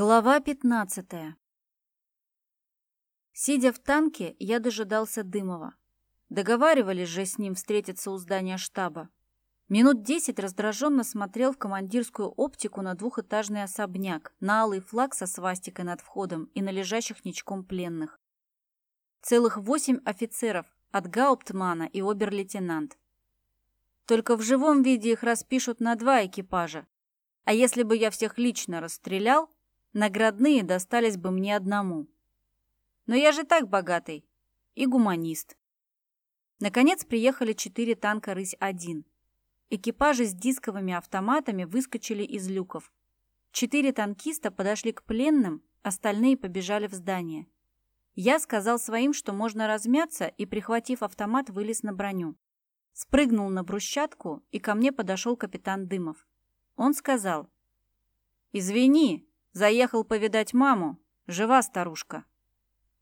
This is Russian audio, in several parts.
Глава 15 Сидя в танке, я дожидался Дымова. Договаривались же с ним встретиться у здания штаба. Минут десять раздраженно смотрел в командирскую оптику на двухэтажный особняк, на алый флаг со свастикой над входом и на лежащих ничком пленных. Целых восемь офицеров, от гауптмана и обер-лейтенант. Только в живом виде их распишут на два экипажа. А если бы я всех лично расстрелял, Наградные достались бы мне одному. Но я же так богатый. И гуманист. Наконец приехали четыре танка «Рысь-1». Экипажи с дисковыми автоматами выскочили из люков. Четыре танкиста подошли к пленным, остальные побежали в здание. Я сказал своим, что можно размяться, и, прихватив автомат, вылез на броню. Спрыгнул на брусчатку, и ко мне подошел капитан Дымов. Он сказал, «Извини, Заехал повидать маму. Жива старушка.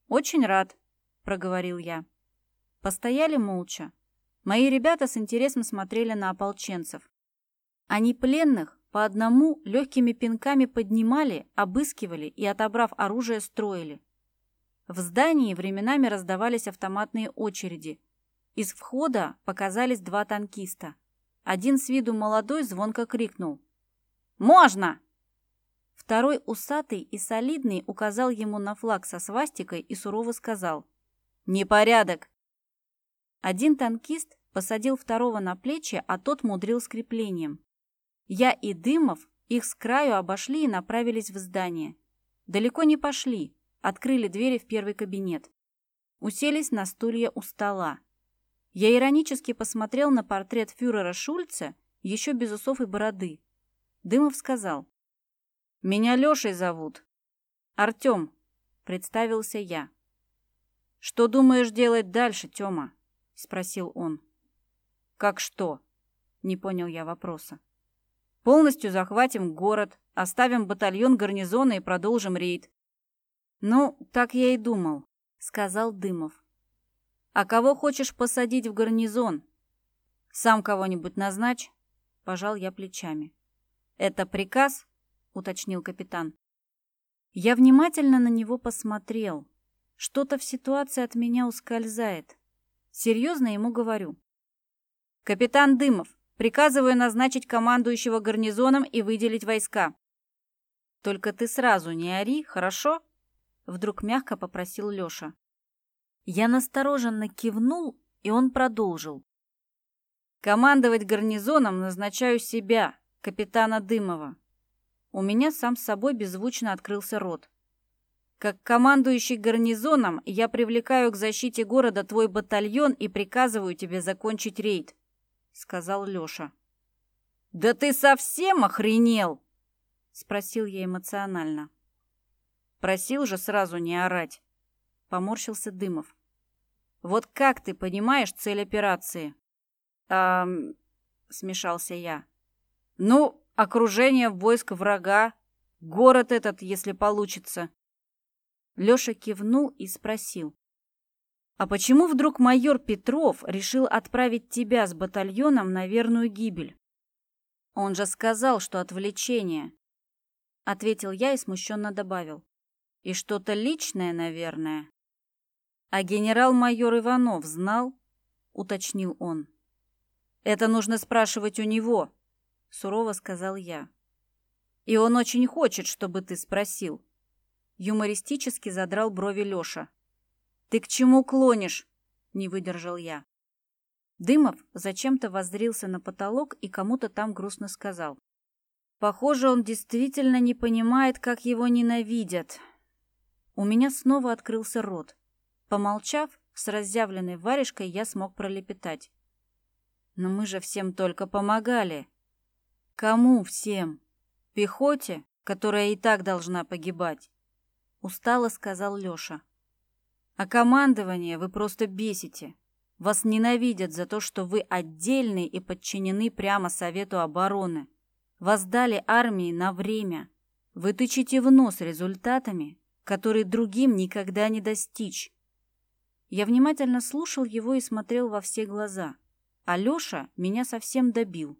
Очень рад, проговорил я. Постояли молча. Мои ребята с интересом смотрели на ополченцев. Они пленных по одному легкими пинками поднимали, обыскивали и, отобрав оружие, строили. В здании временами раздавались автоматные очереди. Из входа показались два танкиста. Один с виду молодой звонко крикнул. «Можно!» Второй усатый и солидный указал ему на флаг со свастикой и сурово сказал «Непорядок!». Один танкист посадил второго на плечи, а тот мудрил с креплением. Я и Дымов их с краю обошли и направились в здание. Далеко не пошли, открыли двери в первый кабинет. Уселись на стулья у стола. Я иронически посмотрел на портрет фюрера Шульца, еще без усов и бороды. Дымов сказал, меня Лешей зовут. Артем, представился я. Что думаешь делать дальше, Тёма? Спросил он. Как что? Не понял я вопроса. Полностью захватим город, оставим батальон гарнизона и продолжим рейд. Ну, так я и думал, сказал Дымов. А кого хочешь посадить в гарнизон? Сам кого-нибудь назначь, пожал я плечами. Это приказ? Уточнил капитан. Я внимательно на него посмотрел. Что-то в ситуации от меня ускользает. Серьезно ему говорю. «Капитан Дымов, приказываю назначить командующего гарнизоном и выделить войска». «Только ты сразу не ори, хорошо?» Вдруг мягко попросил Лёша. Я настороженно кивнул, и он продолжил. «Командовать гарнизоном назначаю себя, капитана Дымова. У меня сам с собой беззвучно открылся рот. Как командующий гарнизоном, я привлекаю к защите города твой батальон и приказываю тебе закончить рейд, сказал Лёша. Да ты совсем охренел? спросил я эмоционально. Просил же сразу не орать, поморщился Дымов. Вот как ты понимаешь цель операции? А, смешался я. Ну, окружение войск врага, город этот, если получится. Лёша кивнул и спросил. «А почему вдруг майор Петров решил отправить тебя с батальоном на верную гибель?» «Он же сказал, что отвлечение», — ответил я и смущенно добавил. «И что-то личное, наверное». «А генерал-майор Иванов знал?» — уточнил он. «Это нужно спрашивать у него», — сурово сказал я. «И он очень хочет, чтобы ты спросил». Юмористически задрал брови Лёша. «Ты к чему клонишь?» — не выдержал я. Дымов зачем-то воззрился на потолок и кому-то там грустно сказал. «Похоже, он действительно не понимает, как его ненавидят». У меня снова открылся рот. Помолчав, с разъявленной варежкой я смог пролепетать. «Но мы же всем только помогали». Кому всем? Пехоте, которая и так должна погибать? Устало сказал Лёша. А командование вы просто бесите. Вас ненавидят за то, что вы отдельны и подчинены прямо Совету обороны. Вас дали армии на время. Вы тычете в нос результатами, которые другим никогда не достичь. Я внимательно слушал его и смотрел во все глаза. А Лёша меня совсем добил.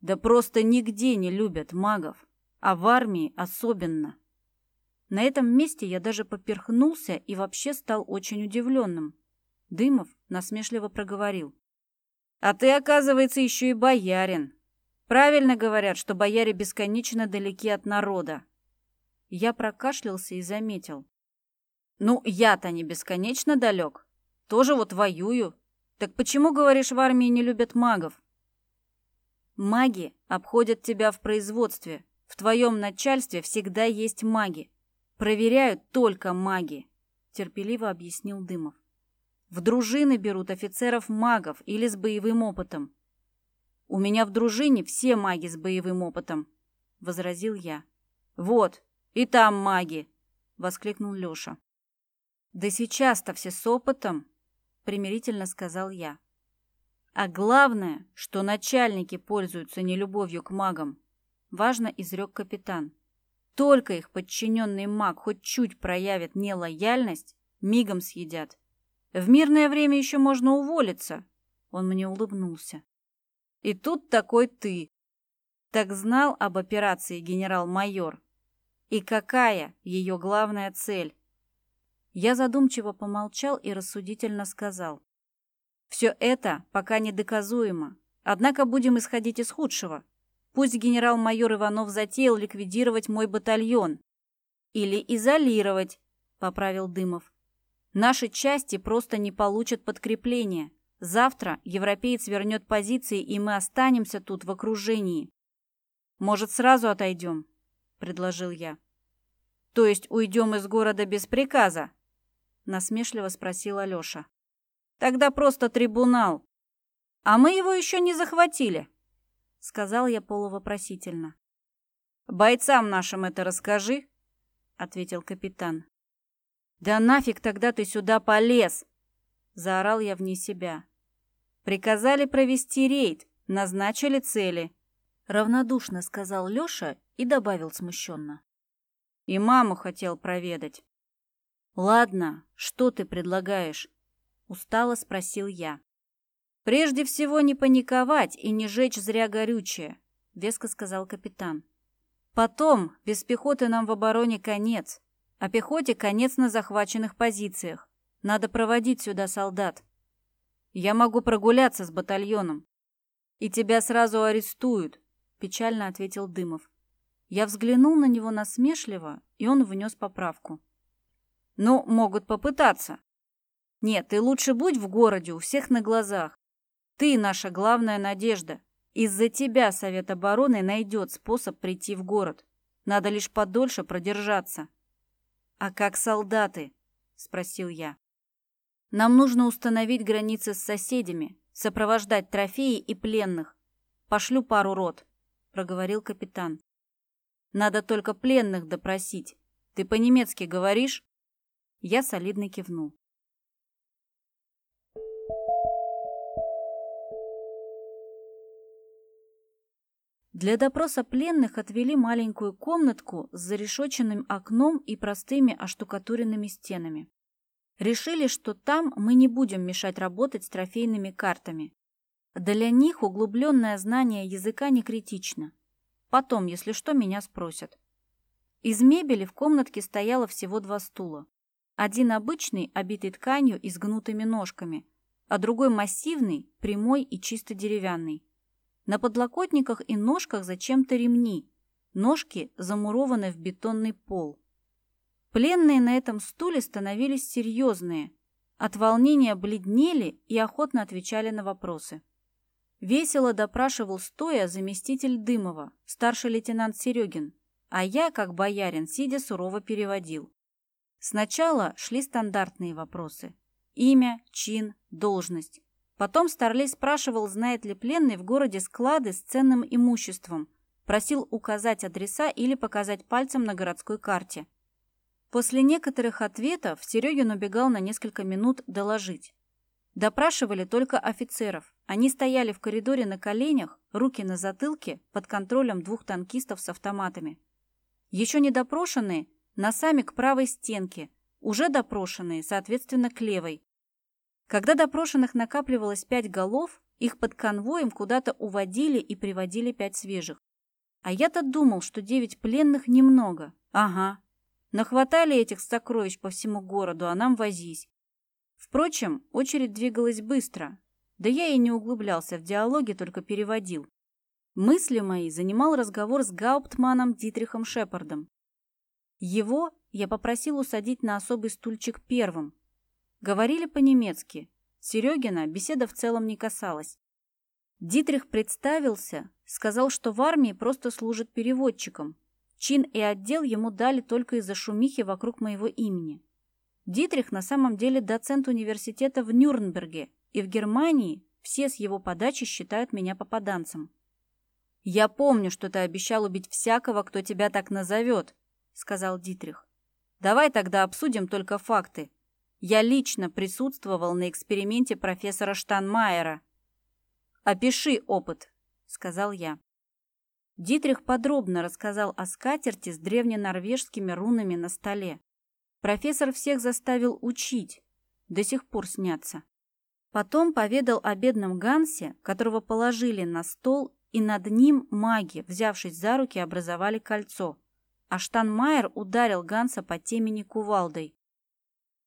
Да просто нигде не любят магов, а в армии особенно. На этом месте я даже поперхнулся и вообще стал очень удивленным. Дымов насмешливо проговорил. «А ты, оказывается, еще и боярин. Правильно говорят, что бояре бесконечно далеки от народа». Я прокашлялся и заметил. «Ну, я-то не бесконечно далек. Тоже вот воюю. Так почему, говоришь, в армии не любят магов?» «Маги обходят тебя в производстве. В твоем начальстве всегда есть маги. Проверяют только маги», — терпеливо объяснил Дымов. В дружины берут офицеров-магов или с боевым опытом. У меня в дружине все маги с боевым опытом, возразил я. Вот, и там маги, воскликнул Лёша. Да сейчас-то все с опытом, примирительно сказал я. А главное, что начальники пользуются нелюбовью к магам, важно изрек капитан. Только их подчиненный маг хоть чуть проявит нелояльность, мигом съедят. В мирное время еще можно уволиться. Он мне улыбнулся. И тут такой ты. Так знал об операции генерал-майор. И какая ее главная цель? Я задумчиво помолчал и рассудительно сказал. Все это пока недоказуемо. Однако будем исходить из худшего. Пусть генерал-майор Иванов затеял ликвидировать мой батальон. Или изолировать, поправил Дымов. Наши части просто не получат подкрепления. Завтра европеец вернет позиции, и мы останемся тут в окружении. Может, сразу отойдем? Предложил я. То есть уйдем из города без приказа? Насмешливо спросил Алеша. Тогда просто трибунал. А мы его еще не захватили, сказал я полувопросительно. Бойцам нашим это расскажи, ответил капитан. «Да нафиг тогда ты сюда полез!» Заорал я вне себя. «Приказали провести рейд, назначили цели». Равнодушно сказал Лёша и добавил смущенно. «И маму хотел проведать». «Ладно, что ты предлагаешь?» Устало спросил я. «Прежде всего не паниковать и не жечь зря горючее», — веско сказал капитан. «Потом, без пехоты нам в обороне конец. А пехоте конец на захваченных позициях. Надо проводить сюда солдат. Я могу прогуляться с батальоном. И тебя сразу арестуют, печально ответил Дымов. Я взглянул на него насмешливо, и он внес поправку. Ну, могут попытаться. Нет, ты лучше будь в городе у всех на глазах. Ты наша главная надежда. Из-за тебя Совет обороны найдет способ прийти в город. Надо лишь подольше продержаться. «А как солдаты?» – спросил я. «Нам нужно установить границы с соседями, сопровождать трофеи и пленных. Пошлю пару рот», – проговорил капитан. «Надо только пленных допросить. Ты по-немецки говоришь?» Я солидно кивнул. Для допроса пленных отвели маленькую комнатку с зарешоченным окном и простыми оштукатуренными стенами. Решили, что там мы не будем мешать работать с трофейными картами. Для них углубленное знание языка не критично. Потом, если что, меня спросят. Из мебели в комнатке стояло всего два стула. Один обычный, обитый тканью и с гнутыми ножками, а другой массивный, прямой и чисто деревянный. На подлокотниках и ножках зачем-то ремни. Ножки замурованы в бетонный пол. Пленные на этом стуле становились серьезные. От волнения бледнели и охотно отвечали на вопросы. Весело допрашивал стоя заместитель Дымова, старший лейтенант Серегин, а я, как боярин, сидя сурово переводил. Сначала шли стандартные вопросы. Имя, чин, должность. Потом Старлей спрашивал, знает ли пленный в городе склады с ценным имуществом. Просил указать адреса или показать пальцем на городской карте. После некоторых ответов Серегин убегал на несколько минут доложить. Допрашивали только офицеров. Они стояли в коридоре на коленях, руки на затылке, под контролем двух танкистов с автоматами. Еще не допрошенные носами к правой стенке, уже допрошенные, соответственно, к левой. Когда допрошенных накапливалось пять голов, их под конвоем куда-то уводили и приводили пять свежих. А я-то думал, что девять пленных немного. Ага. Нахватали этих сокровищ по всему городу, а нам возись. Впрочем, очередь двигалась быстро. Да я и не углублялся в диалоги, только переводил. Мысли мои занимал разговор с гауптманом Дитрихом Шепардом. Его я попросил усадить на особый стульчик первым. Говорили по-немецки. Серегина беседа в целом не касалась. Дитрих представился, сказал, что в армии просто служит переводчиком. Чин и отдел ему дали только из-за шумихи вокруг моего имени. Дитрих на самом деле доцент университета в Нюрнберге, и в Германии все с его подачи считают меня попаданцем. «Я помню, что ты обещал убить всякого, кто тебя так назовет», — сказал Дитрих. «Давай тогда обсудим только факты. Я лично присутствовал на эксперименте профессора Штанмайера». «Опиши опыт», — сказал я. Дитрих подробно рассказал о скатерти с древненорвежскими рунами на столе. Профессор всех заставил учить, до сих пор снятся. Потом поведал о бедном Гансе, которого положили на стол, и над ним маги, взявшись за руки, образовали кольцо. А Штанмайер ударил Ганса по темени кувалдой.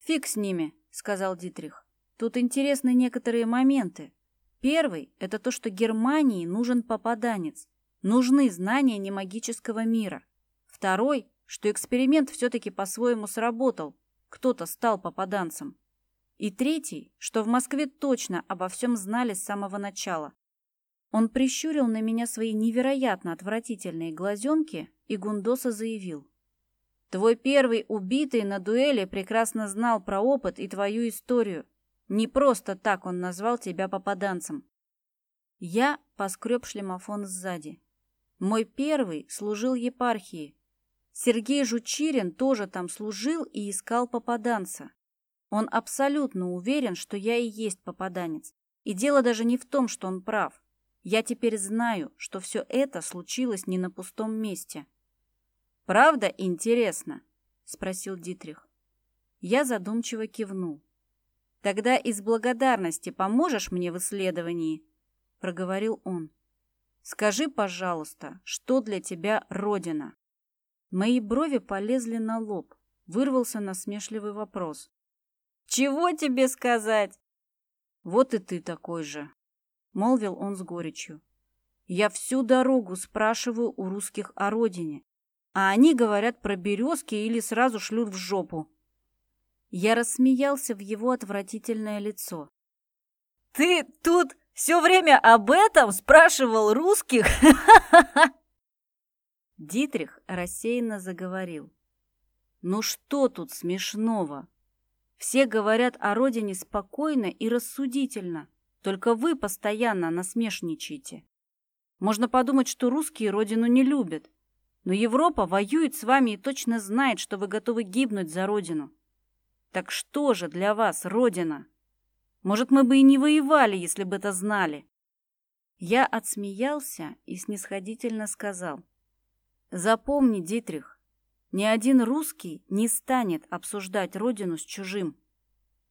«Фиг с ними», — сказал Дитрих. «Тут интересны некоторые моменты. Первый — это то, что Германии нужен попаданец. Нужны знания немагического мира. Второй что эксперимент все-таки по-своему сработал, кто-то стал попаданцем. И третий, что в Москве точно обо всем знали с самого начала. Он прищурил на меня свои невероятно отвратительные глазенки, и Гундоса заявил. «Твой первый убитый на дуэли прекрасно знал про опыт и твою историю. Не просто так он назвал тебя попаданцем». Я поскреб шлемофон сзади. Мой первый служил епархии, Сергей Жучирин тоже там служил и искал попаданца. Он абсолютно уверен, что я и есть попаданец. И дело даже не в том, что он прав. Я теперь знаю, что все это случилось не на пустом месте. «Правда интересно?» — спросил Дитрих. Я задумчиво кивнул. «Тогда из благодарности поможешь мне в исследовании?» — проговорил он. «Скажи, пожалуйста, что для тебя Родина?» Мои брови полезли на лоб. Вырвался насмешливый вопрос. «Чего тебе сказать?» «Вот и ты такой же», — молвил он с горечью. «Я всю дорогу спрашиваю у русских о родине, а они говорят про березки или сразу шлют в жопу». Я рассмеялся в его отвратительное лицо. «Ты тут все время об этом спрашивал русских?» Дитрих рассеянно заговорил. «Ну что тут смешного? Все говорят о родине спокойно и рассудительно, только вы постоянно насмешничаете. Можно подумать, что русские родину не любят, но Европа воюет с вами и точно знает, что вы готовы гибнуть за родину. Так что же для вас родина? Может, мы бы и не воевали, если бы это знали?» Я отсмеялся и снисходительно сказал – Запомни, Дитрих, ни один русский не станет обсуждать родину с чужим.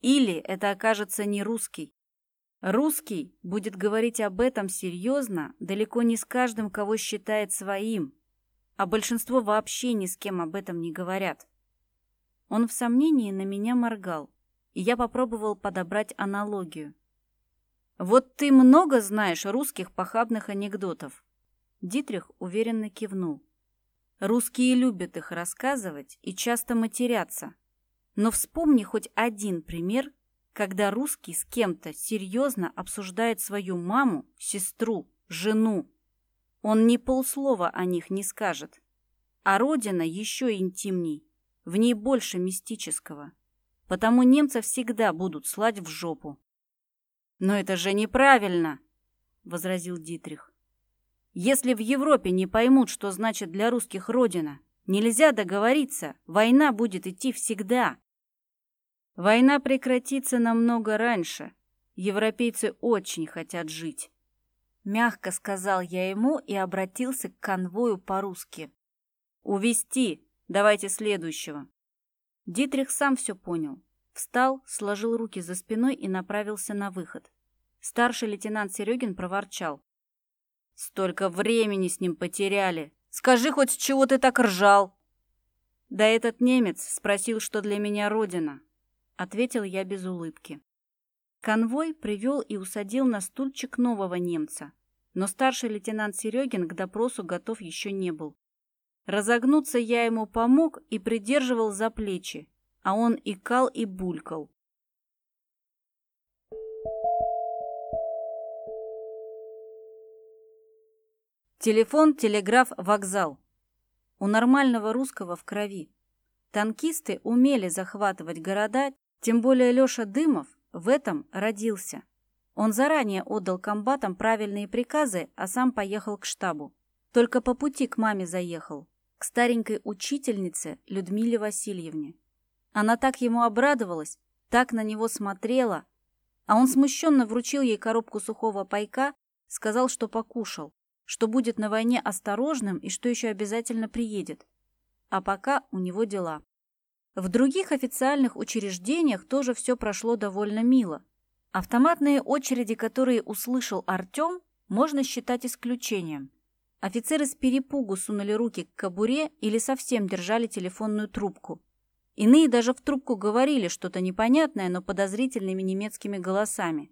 Или это окажется не русский. Русский будет говорить об этом серьезно далеко не с каждым, кого считает своим, а большинство вообще ни с кем об этом не говорят. Он в сомнении на меня моргал, и я попробовал подобрать аналогию. «Вот ты много знаешь русских похабных анекдотов?» Дитрих уверенно кивнул. Русские любят их рассказывать и часто матерятся. Но вспомни хоть один пример, когда русский с кем-то серьезно обсуждает свою маму, сестру, жену. Он ни полслова о них не скажет. А родина еще интимней, в ней больше мистического. Потому немцев всегда будут слать в жопу. «Но это же неправильно!» — возразил Дитрих. Если в Европе не поймут, что значит для русских родина, нельзя договориться, война будет идти всегда. Война прекратится намного раньше. Европейцы очень хотят жить. Мягко сказал я ему и обратился к конвою по-русски. «Увести! Давайте следующего!» Дитрих сам все понял. Встал, сложил руки за спиной и направился на выход. Старший лейтенант Серегин проворчал. Столько времени с ним потеряли. Скажи хоть, чего ты так ржал?» Да этот немец спросил, что для меня родина, ответил я без улыбки. Конвой привел и усадил на стульчик нового немца, но старший лейтенант Серегин к допросу готов еще не был. Разогнуться я ему помог и придерживал за плечи, а он икал и булькал. Телефон, телеграф, вокзал. У нормального русского в крови. Танкисты умели захватывать города, тем более Леша Дымов в этом родился. Он заранее отдал комбатам правильные приказы, а сам поехал к штабу. Только по пути к маме заехал, к старенькой учительнице Людмиле Васильевне. Она так ему обрадовалась, так на него смотрела, а он смущенно вручил ей коробку сухого пайка, сказал, что покушал, что будет на войне осторожным и что еще обязательно приедет. А пока у него дела. В других официальных учреждениях тоже все прошло довольно мило. Автоматные очереди, которые услышал Артем, можно считать исключением. Офицеры с перепугу сунули руки к кобуре или совсем держали телефонную трубку. Иные даже в трубку говорили что-то непонятное, но подозрительными немецкими голосами.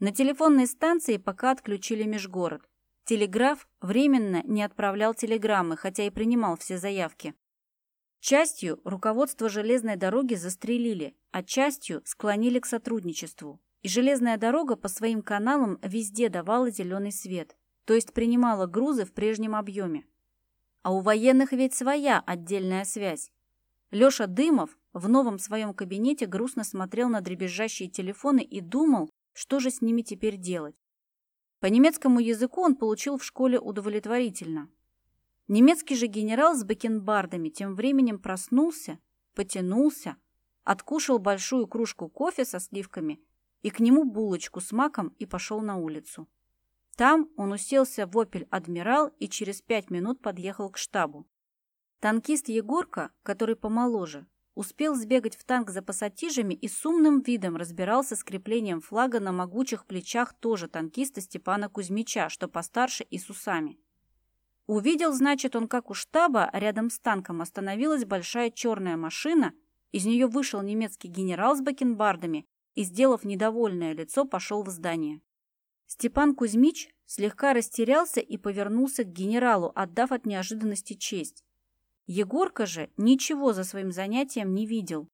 На телефонной станции пока отключили межгород. Телеграф временно не отправлял телеграммы, хотя и принимал все заявки. Частью руководство железной дороги застрелили, а частью склонили к сотрудничеству. И железная дорога по своим каналам везде давала зеленый свет, то есть принимала грузы в прежнем объеме. А у военных ведь своя отдельная связь. Леша Дымов в новом своем кабинете грустно смотрел на дребезжащие телефоны и думал, что же с ними теперь делать. По немецкому языку он получил в школе удовлетворительно. Немецкий же генерал с бакенбардами тем временем проснулся, потянулся, откушал большую кружку кофе со сливками и к нему булочку с маком и пошел на улицу. Там он уселся в «Опель Адмирал» и через пять минут подъехал к штабу. Танкист Егорка, который помоложе, успел сбегать в танк за пассатижами и с умным видом разбирался с креплением флага на могучих плечах тоже танкиста Степана Кузьмича, что постарше и с усами. Увидел, значит, он, как у штаба, рядом с танком остановилась большая черная машина, из нее вышел немецкий генерал с бакенбардами и, сделав недовольное лицо, пошел в здание. Степан Кузьмич слегка растерялся и повернулся к генералу, отдав от неожиданности честь. Егорка же ничего за своим занятием не видел.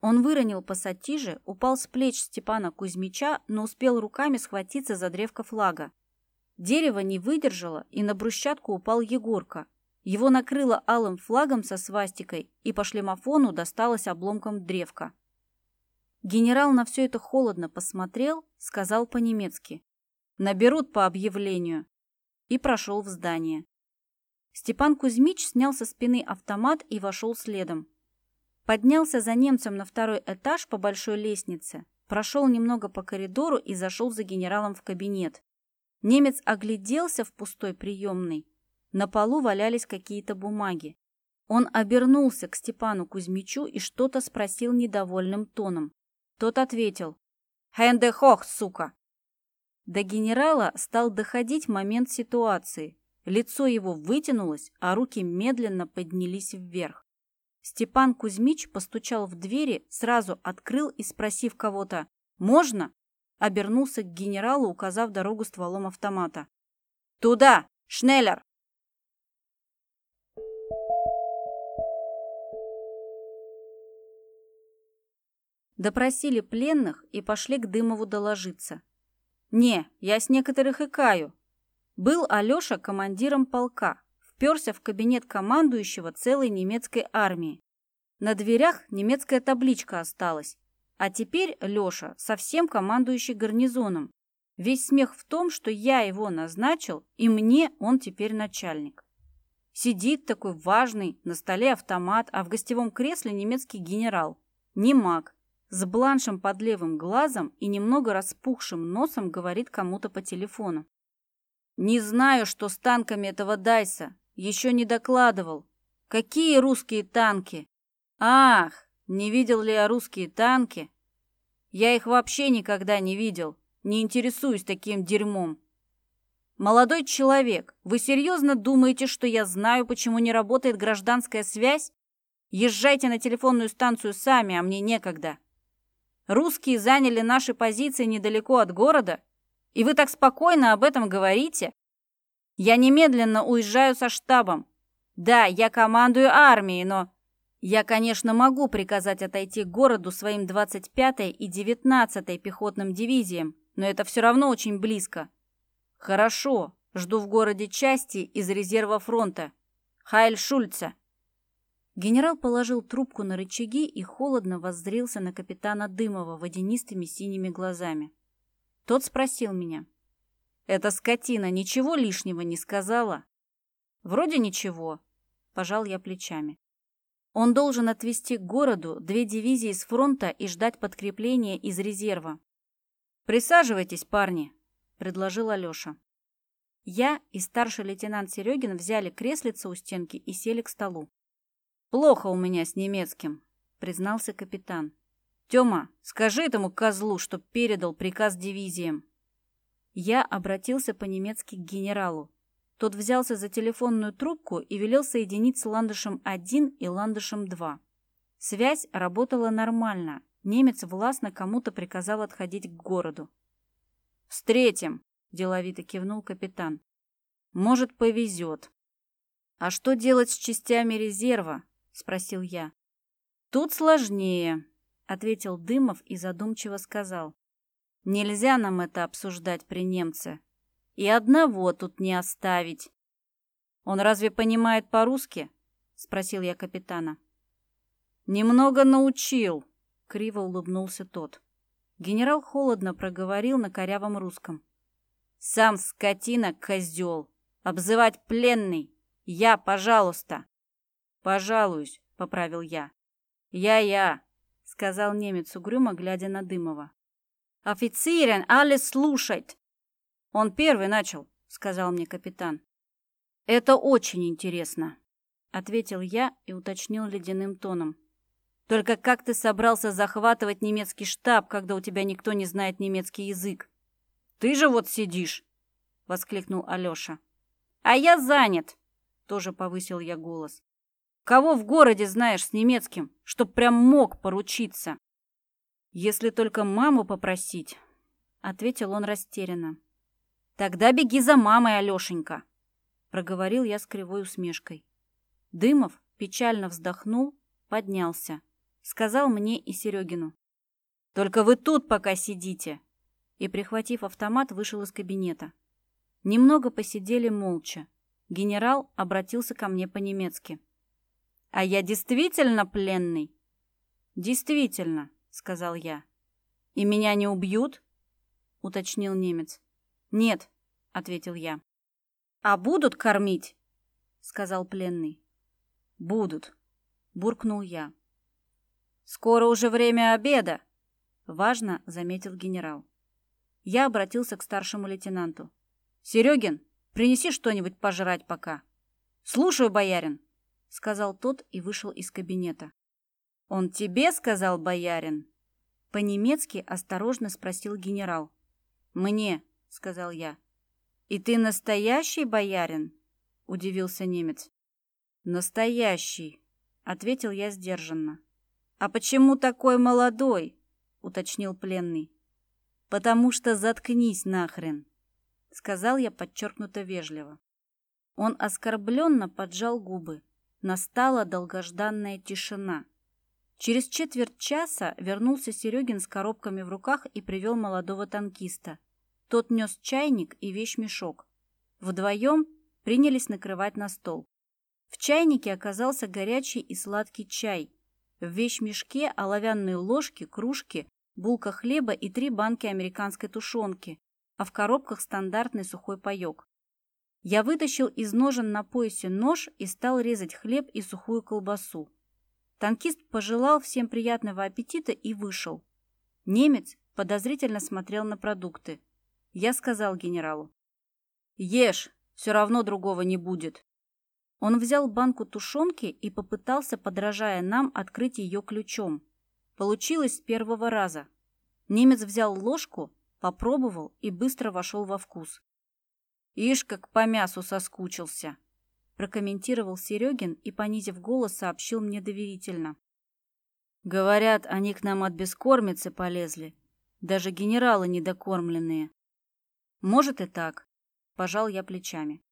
Он выронил пассатижи, упал с плеч Степана Кузьмича, но успел руками схватиться за древко флага. Дерево не выдержало, и на брусчатку упал Егорка. Его накрыло алым флагом со свастикой, и по шлемофону досталось обломком древка. Генерал на все это холодно посмотрел, сказал по-немецки. «Наберут по объявлению». И прошел в здание. Степан Кузьмич снял со спины автомат и вошел следом. Поднялся за немцем на второй этаж по большой лестнице, прошел немного по коридору и зашел за генералом в кабинет. Немец огляделся в пустой приемной. На полу валялись какие-то бумаги. Он обернулся к Степану Кузьмичу и что-то спросил недовольным тоном. Тот ответил «Хэнде хох, сука!». До генерала стал доходить момент ситуации. Лицо его вытянулось, а руки медленно поднялись вверх. Степан Кузьмич постучал в двери, сразу открыл и, спросив кого-то «Можно?», обернулся к генералу, указав дорогу стволом автомата. «Туда! Шнеллер!» Допросили пленных и пошли к Дымову доложиться. «Не, я с некоторых и каю. Был Алеша командиром полка, вперся в кабинет командующего целой немецкой армии. На дверях немецкая табличка осталась. А теперь Лёша совсем командующий гарнизоном. Весь смех в том, что я его назначил, и мне он теперь начальник. Сидит такой важный, на столе автомат, а в гостевом кресле немецкий генерал. Не маг. С бланшем под левым глазом и немного распухшим носом говорит кому-то по телефону. «Не знаю, что с танками этого Дайса. Еще не докладывал. Какие русские танки? Ах, не видел ли я русские танки? Я их вообще никогда не видел. Не интересуюсь таким дерьмом. Молодой человек, вы серьезно думаете, что я знаю, почему не работает гражданская связь? Езжайте на телефонную станцию сами, а мне некогда. Русские заняли наши позиции недалеко от города, и вы так спокойно об этом говорите? Я немедленно уезжаю со штабом. Да, я командую армией, но... Я, конечно, могу приказать отойти к городу своим 25-й и 19-й пехотным дивизиям, но это все равно очень близко. Хорошо, жду в городе части из резерва фронта. Хайль Шульца. Генерал положил трубку на рычаги и холодно воззрился на капитана Дымова водянистыми синими глазами. Тот спросил меня. «Эта скотина ничего лишнего не сказала?» «Вроде ничего», — пожал я плечами. Он должен отвести к городу две дивизии с фронта и ждать подкрепления из резерва. «Присаживайтесь, парни», — предложил Алёша. Я и старший лейтенант Серегин взяли креслица у стенки и сели к столу. «Плохо у меня с немецким», — признался капитан. «Тёма, скажи этому козлу, чтоб передал приказ дивизиям». Я обратился по-немецки к генералу. Тот взялся за телефонную трубку и велел соединить с Ландышем-1 и Ландышем-2. Связь работала нормально. Немец властно кому-то приказал отходить к городу. «Встретим!» – деловито кивнул капитан. «Может, повезет». «А что делать с частями резерва?» – спросил я. «Тут сложнее», – ответил Дымов и задумчиво сказал. «Нельзя нам это обсуждать при немце. И одного тут не оставить. Он разве понимает по-русски? Спросил я капитана. Немного научил, криво улыбнулся тот. Генерал холодно проговорил на корявом русском. Сам скотина, козел. Обзывать пленный. Я, пожалуйста. Пожалуюсь, поправил я. Я-я, сказал немец угрюмо, глядя на Дымова. Офицерен, alles слушать. «Он первый начал», — сказал мне капитан. «Это очень интересно», — ответил я и уточнил ледяным тоном. «Только как ты собрался захватывать немецкий штаб, когда у тебя никто не знает немецкий язык?» «Ты же вот сидишь!» — воскликнул Алёша. «А я занят!» — тоже повысил я голос. «Кого в городе знаешь с немецким, чтоб прям мог поручиться?» «Если только маму попросить», — ответил он растерянно. «Тогда беги за мамой, Алешенька!» Проговорил я с кривой усмешкой. Дымов печально вздохнул, поднялся. Сказал мне и Серегину. «Только вы тут пока сидите!» И, прихватив автомат, вышел из кабинета. Немного посидели молча. Генерал обратился ко мне по-немецки. «А я действительно пленный?» «Действительно», — сказал я. «И меня не убьют?» — уточнил немец. «Нет», — ответил я. «А будут кормить?» — сказал пленный. «Будут», — буркнул я. «Скоро уже время обеда», — важно заметил генерал. Я обратился к старшему лейтенанту. «Серегин, принеси что-нибудь пожрать пока». «Слушаю, боярин», — сказал тот и вышел из кабинета. «Он тебе сказал, боярин?» По-немецки осторожно спросил генерал. «Мне», — сказал я. «И ты настоящий боярин?» — удивился немец. «Настоящий», — ответил я сдержанно. «А почему такой молодой?» — уточнил пленный. «Потому что заткнись нахрен», — сказал я подчеркнуто вежливо. Он оскорбленно поджал губы. Настала долгожданная тишина. Через четверть часа вернулся Серегин с коробками в руках и привел молодого танкиста — тот нес чайник и вещмешок. Вдвоем принялись накрывать на стол. В чайнике оказался горячий и сладкий чай. В вещмешке оловянные ложки, кружки, булка хлеба и три банки американской тушенки, а в коробках стандартный сухой паек. Я вытащил из ножен на поясе нож и стал резать хлеб и сухую колбасу. Танкист пожелал всем приятного аппетита и вышел. Немец подозрительно смотрел на продукты. Я сказал генералу. «Ешь, все равно другого не будет». Он взял банку тушенки и попытался, подражая нам, открыть ее ключом. Получилось с первого раза. Немец взял ложку, попробовал и быстро вошел во вкус. «Ишь, как по мясу соскучился!» прокомментировал Серегин и, понизив голос, сообщил мне доверительно. Говорят, они к нам от бескормицы полезли. Даже генералы недокормленные. Может и так, пожал я плечами.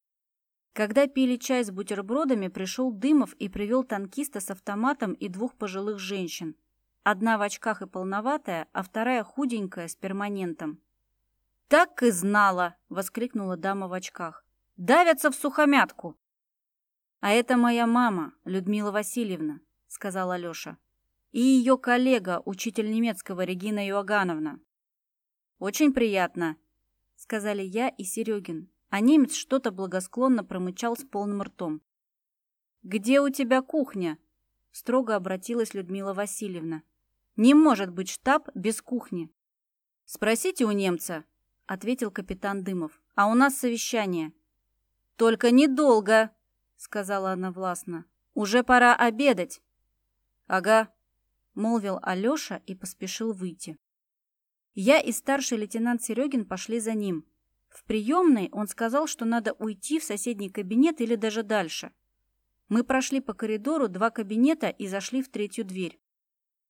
Когда пили чай с бутербродами, пришел Дымов и привел танкиста с автоматом и двух пожилых женщин. Одна в очках и полноватая, а вторая худенькая с перманентом. «Так и знала!» — воскликнула дама в очках. «Давятся в сухомятку!» «А это моя мама, Людмила Васильевна», — сказал Алеша. «И ее коллега, учитель немецкого Регина Иоганновна». «Очень приятно», — сказали я и Серегин, а немец что-то благосклонно промычал с полным ртом. «Где у тебя кухня?» — строго обратилась Людмила Васильевна. «Не может быть штаб без кухни». «Спросите у немца», — ответил капитан Дымов. «А у нас совещание». «Только недолго», — сказала она властно. «Уже пора обедать». «Ага», — молвил Алеша и поспешил выйти. Я и старший лейтенант Серегин пошли за ним. В приемной он сказал, что надо уйти в соседний кабинет или даже дальше. Мы прошли по коридору два кабинета и зашли в третью дверь.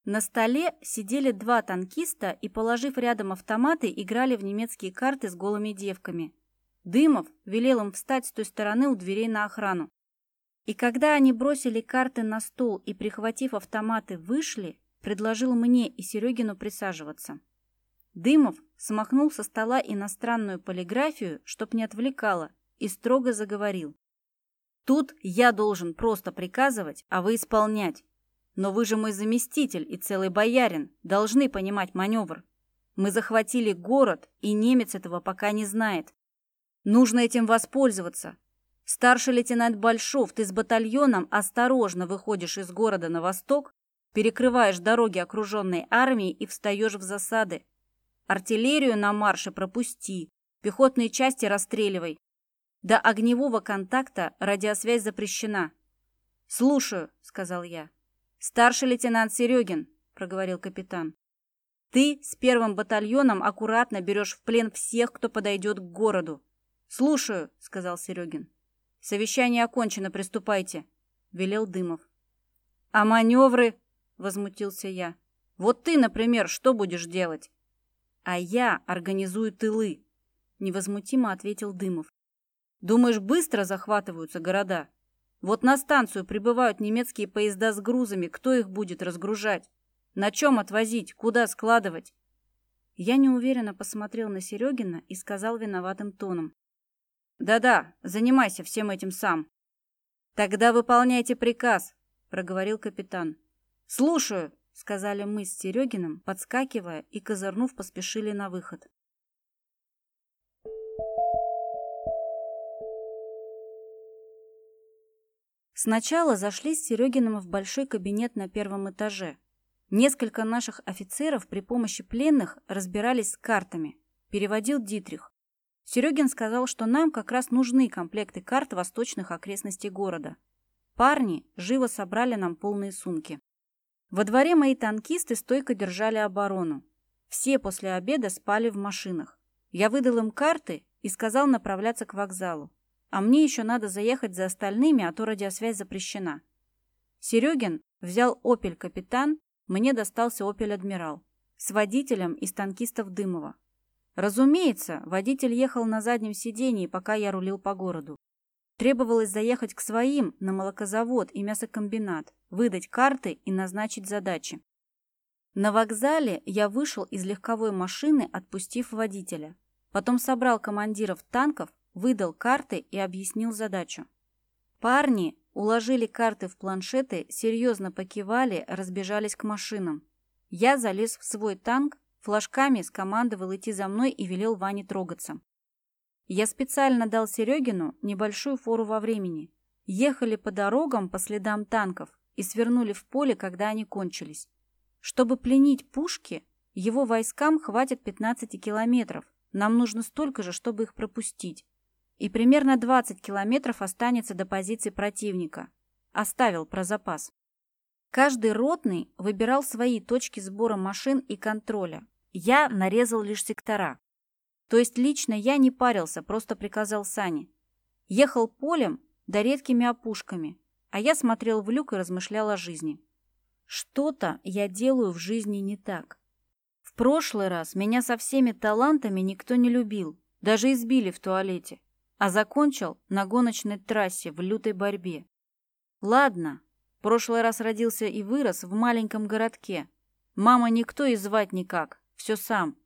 На столе сидели два танкиста и, положив рядом автоматы, играли в немецкие карты с голыми девками. Дымов велел им встать с той стороны у дверей на охрану. И когда они бросили карты на стол и, прихватив автоматы, вышли, предложил мне и Серегину присаживаться. Дымов смахнул со стола иностранную полиграфию, чтоб не отвлекало, и строго заговорил. «Тут я должен просто приказывать, а вы исполнять. Но вы же мой заместитель и целый боярин, должны понимать маневр. Мы захватили город, и немец этого пока не знает. Нужно этим воспользоваться. Старший лейтенант Большов, ты с батальоном осторожно выходишь из города на восток, перекрываешь дороги окруженной армии и встаешь в засады. Артиллерию на марше пропусти, пехотные части расстреливай. До огневого контакта радиосвязь запрещена. «Слушаю», — сказал я. «Старший лейтенант Серегин», — проговорил капитан. «Ты с первым батальоном аккуратно берешь в плен всех, кто подойдет к городу». «Слушаю», — сказал Серегин. «Совещание окончено, приступайте», — велел Дымов. «А маневры?» — возмутился я. «Вот ты, например, что будешь делать?» «А я организую тылы», — невозмутимо ответил Дымов. «Думаешь, быстро захватываются города? Вот на станцию прибывают немецкие поезда с грузами, кто их будет разгружать? На чем отвозить? Куда складывать?» Я неуверенно посмотрел на Серегина и сказал виноватым тоном. «Да-да, занимайся всем этим сам». «Тогда выполняйте приказ», — проговорил капитан. «Слушаю», — сказали мы с Серегиным, подскакивая и, козырнув, поспешили на выход. Сначала зашли с Серегиным в большой кабинет на первом этаже. Несколько наших офицеров при помощи пленных разбирались с картами. Переводил Дитрих. Серегин сказал, что нам как раз нужны комплекты карт восточных окрестностей города. Парни живо собрали нам полные сумки. Во дворе мои танкисты стойко держали оборону. Все после обеда спали в машинах. Я выдал им карты и сказал направляться к вокзалу. А мне еще надо заехать за остальными, а то радиосвязь запрещена. Серегин взял «Опель Капитан», мне достался «Опель Адмирал» с водителем из танкистов Дымова. Разумеется, водитель ехал на заднем сидении, пока я рулил по городу. Требовалось заехать к своим на молокозавод и мясокомбинат, выдать карты и назначить задачи. На вокзале я вышел из легковой машины, отпустив водителя. Потом собрал командиров танков, выдал карты и объяснил задачу. Парни уложили карты в планшеты, серьезно покивали, разбежались к машинам. Я залез в свой танк, флажками скомандовал идти за мной и велел Ване трогаться. Я специально дал Серегину небольшую фору во времени. Ехали по дорогам по следам танков и свернули в поле, когда они кончились. Чтобы пленить пушки, его войскам хватит 15 километров. Нам нужно столько же, чтобы их пропустить. И примерно 20 километров останется до позиции противника. Оставил про запас. Каждый ротный выбирал свои точки сбора машин и контроля. Я нарезал лишь сектора. То есть лично я не парился, просто приказал Сане. Ехал полем, да редкими опушками, а я смотрел в люк и размышлял о жизни. Что-то я делаю в жизни не так. В прошлый раз меня со всеми талантами никто не любил, даже избили в туалете, а закончил на гоночной трассе в лютой борьбе. Ладно, прошлый раз родился и вырос в маленьком городке. Мама никто и звать никак, все сам.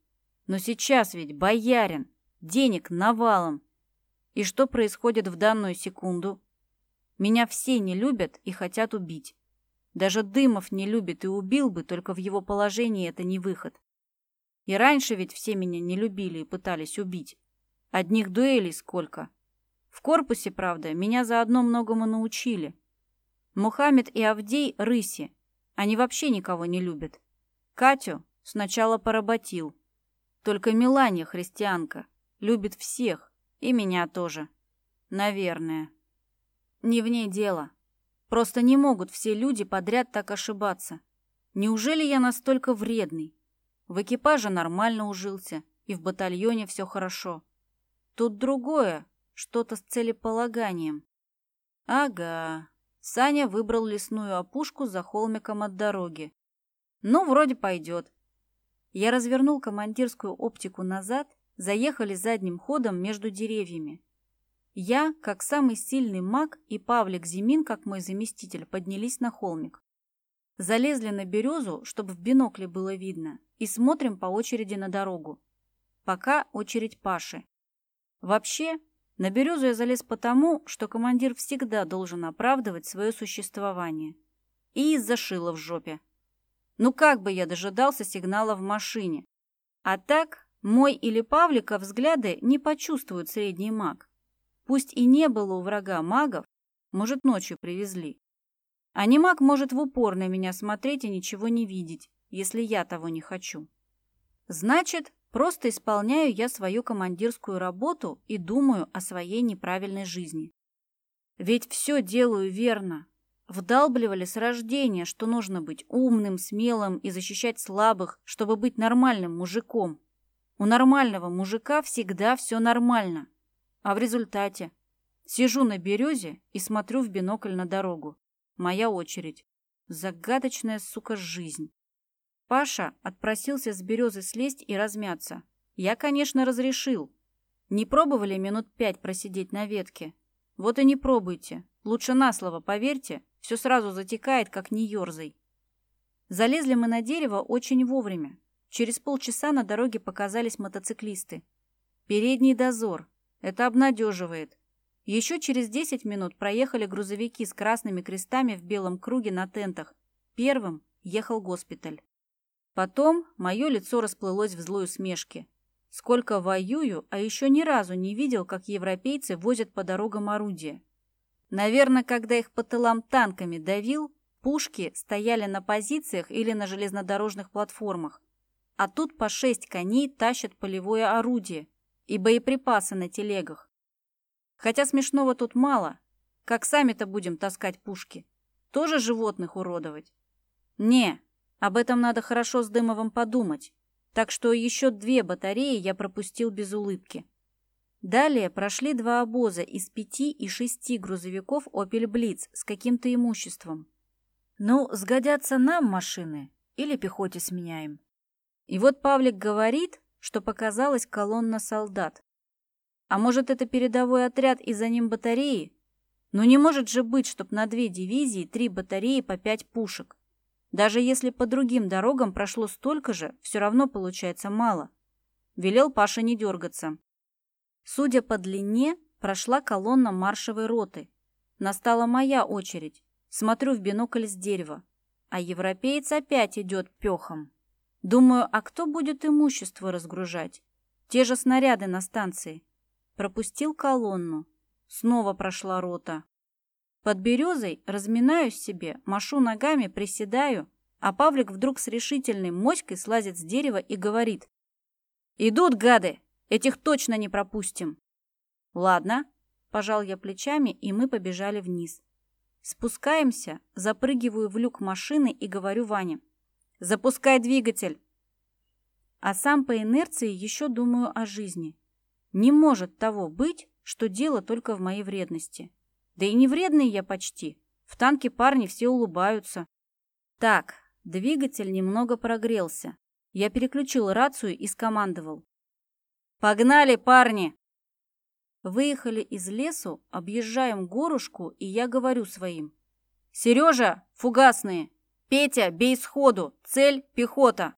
Но сейчас ведь боярин, денег навалом. И что происходит в данную секунду? Меня все не любят и хотят убить. Даже Дымов не любит и убил бы, только в его положении это не выход. И раньше ведь все меня не любили и пытались убить. Одних дуэлей сколько. В корпусе, правда, меня заодно многому научили. Мухаммед и Авдей — рыси. Они вообще никого не любят. Катю сначала поработил. Только Миланья христианка. Любит всех. И меня тоже. Наверное. Не в ней дело. Просто не могут все люди подряд так ошибаться. Неужели я настолько вредный? В экипаже нормально ужился, и в батальоне все хорошо. Тут другое, что-то с целеполаганием. Ага. Саня выбрал лесную опушку за холмиком от дороги. Ну, вроде пойдет. Я развернул командирскую оптику назад, заехали задним ходом между деревьями. Я, как самый сильный маг, и Павлик Зимин, как мой заместитель, поднялись на холмик. Залезли на березу, чтобы в бинокле было видно, и смотрим по очереди на дорогу. Пока очередь Паши. Вообще, на березу я залез потому, что командир всегда должен оправдывать свое существование. И из-за шила в жопе. Ну как бы я дожидался сигнала в машине? А так, мой или Павлика взгляды не почувствует средний маг. Пусть и не было у врага магов, может, ночью привезли. А не маг может в упор на меня смотреть и ничего не видеть, если я того не хочу. Значит, просто исполняю я свою командирскую работу и думаю о своей неправильной жизни. Ведь все делаю верно. Вдалбливали с рождения, что нужно быть умным, смелым и защищать слабых, чтобы быть нормальным мужиком. У нормального мужика всегда все нормально. А в результате сижу на березе и смотрю в бинокль на дорогу. Моя очередь. Загадочная, сука, жизнь. Паша отпросился с березы слезть и размяться. Я, конечно, разрешил. Не пробовали минут пять просидеть на ветке? Вот и не пробуйте. Лучше на слово поверьте, все сразу затекает, как не ерзай. Залезли мы на дерево очень вовремя. Через полчаса на дороге показались мотоциклисты. Передний дозор. Это обнадеживает. Еще через 10 минут проехали грузовики с красными крестами в белом круге на тентах. Первым ехал госпиталь. Потом мое лицо расплылось в злой усмешке. Сколько воюю, а еще ни разу не видел, как европейцы возят по дорогам орудия. Наверное, когда их по тылам танками давил, пушки стояли на позициях или на железнодорожных платформах. А тут по шесть коней тащат полевое орудие и боеприпасы на телегах. Хотя смешного тут мало. Как сами-то будем таскать пушки? Тоже животных уродовать? Не, об этом надо хорошо с Дымовым подумать. Так что еще две батареи я пропустил без улыбки. Далее прошли два обоза из пяти и шести грузовиков «Опель Блиц» с каким-то имуществом. Ну, сгодятся нам машины или пехоте сменяем. И вот Павлик говорит, что показалась колонна солдат. А может, это передовой отряд и за ним батареи? Но не может же быть, чтоб на две дивизии три батареи по пять пушек. Даже если по другим дорогам прошло столько же, все равно получается мало. Велел Паша не дергаться. Судя по длине, прошла колонна маршевой роты. Настала моя очередь. Смотрю в бинокль с дерева. А европеец опять идет пехом. Думаю, а кто будет имущество разгружать? Те же снаряды на станции. Пропустил колонну. Снова прошла рота. Под березой разминаюсь себе, машу ногами, приседаю, а Павлик вдруг с решительной моськой слазит с дерева и говорит. «Идут, гады! Этих точно не пропустим!» «Ладно», – пожал я плечами, и мы побежали вниз. Спускаемся, запрыгиваю в люк машины и говорю Ване. «Запускай двигатель!» А сам по инерции еще думаю о жизни. Не может того быть, что дело только в моей вредности. Да и не вредный я почти. В танке парни все улыбаются. Так, двигатель немного прогрелся. Я переключил рацию и скомандовал. «Погнали, парни!» Выехали из лесу, объезжаем горушку, и я говорю своим. «Сережа, фугасные! Петя, бей сходу! Цель – пехота!»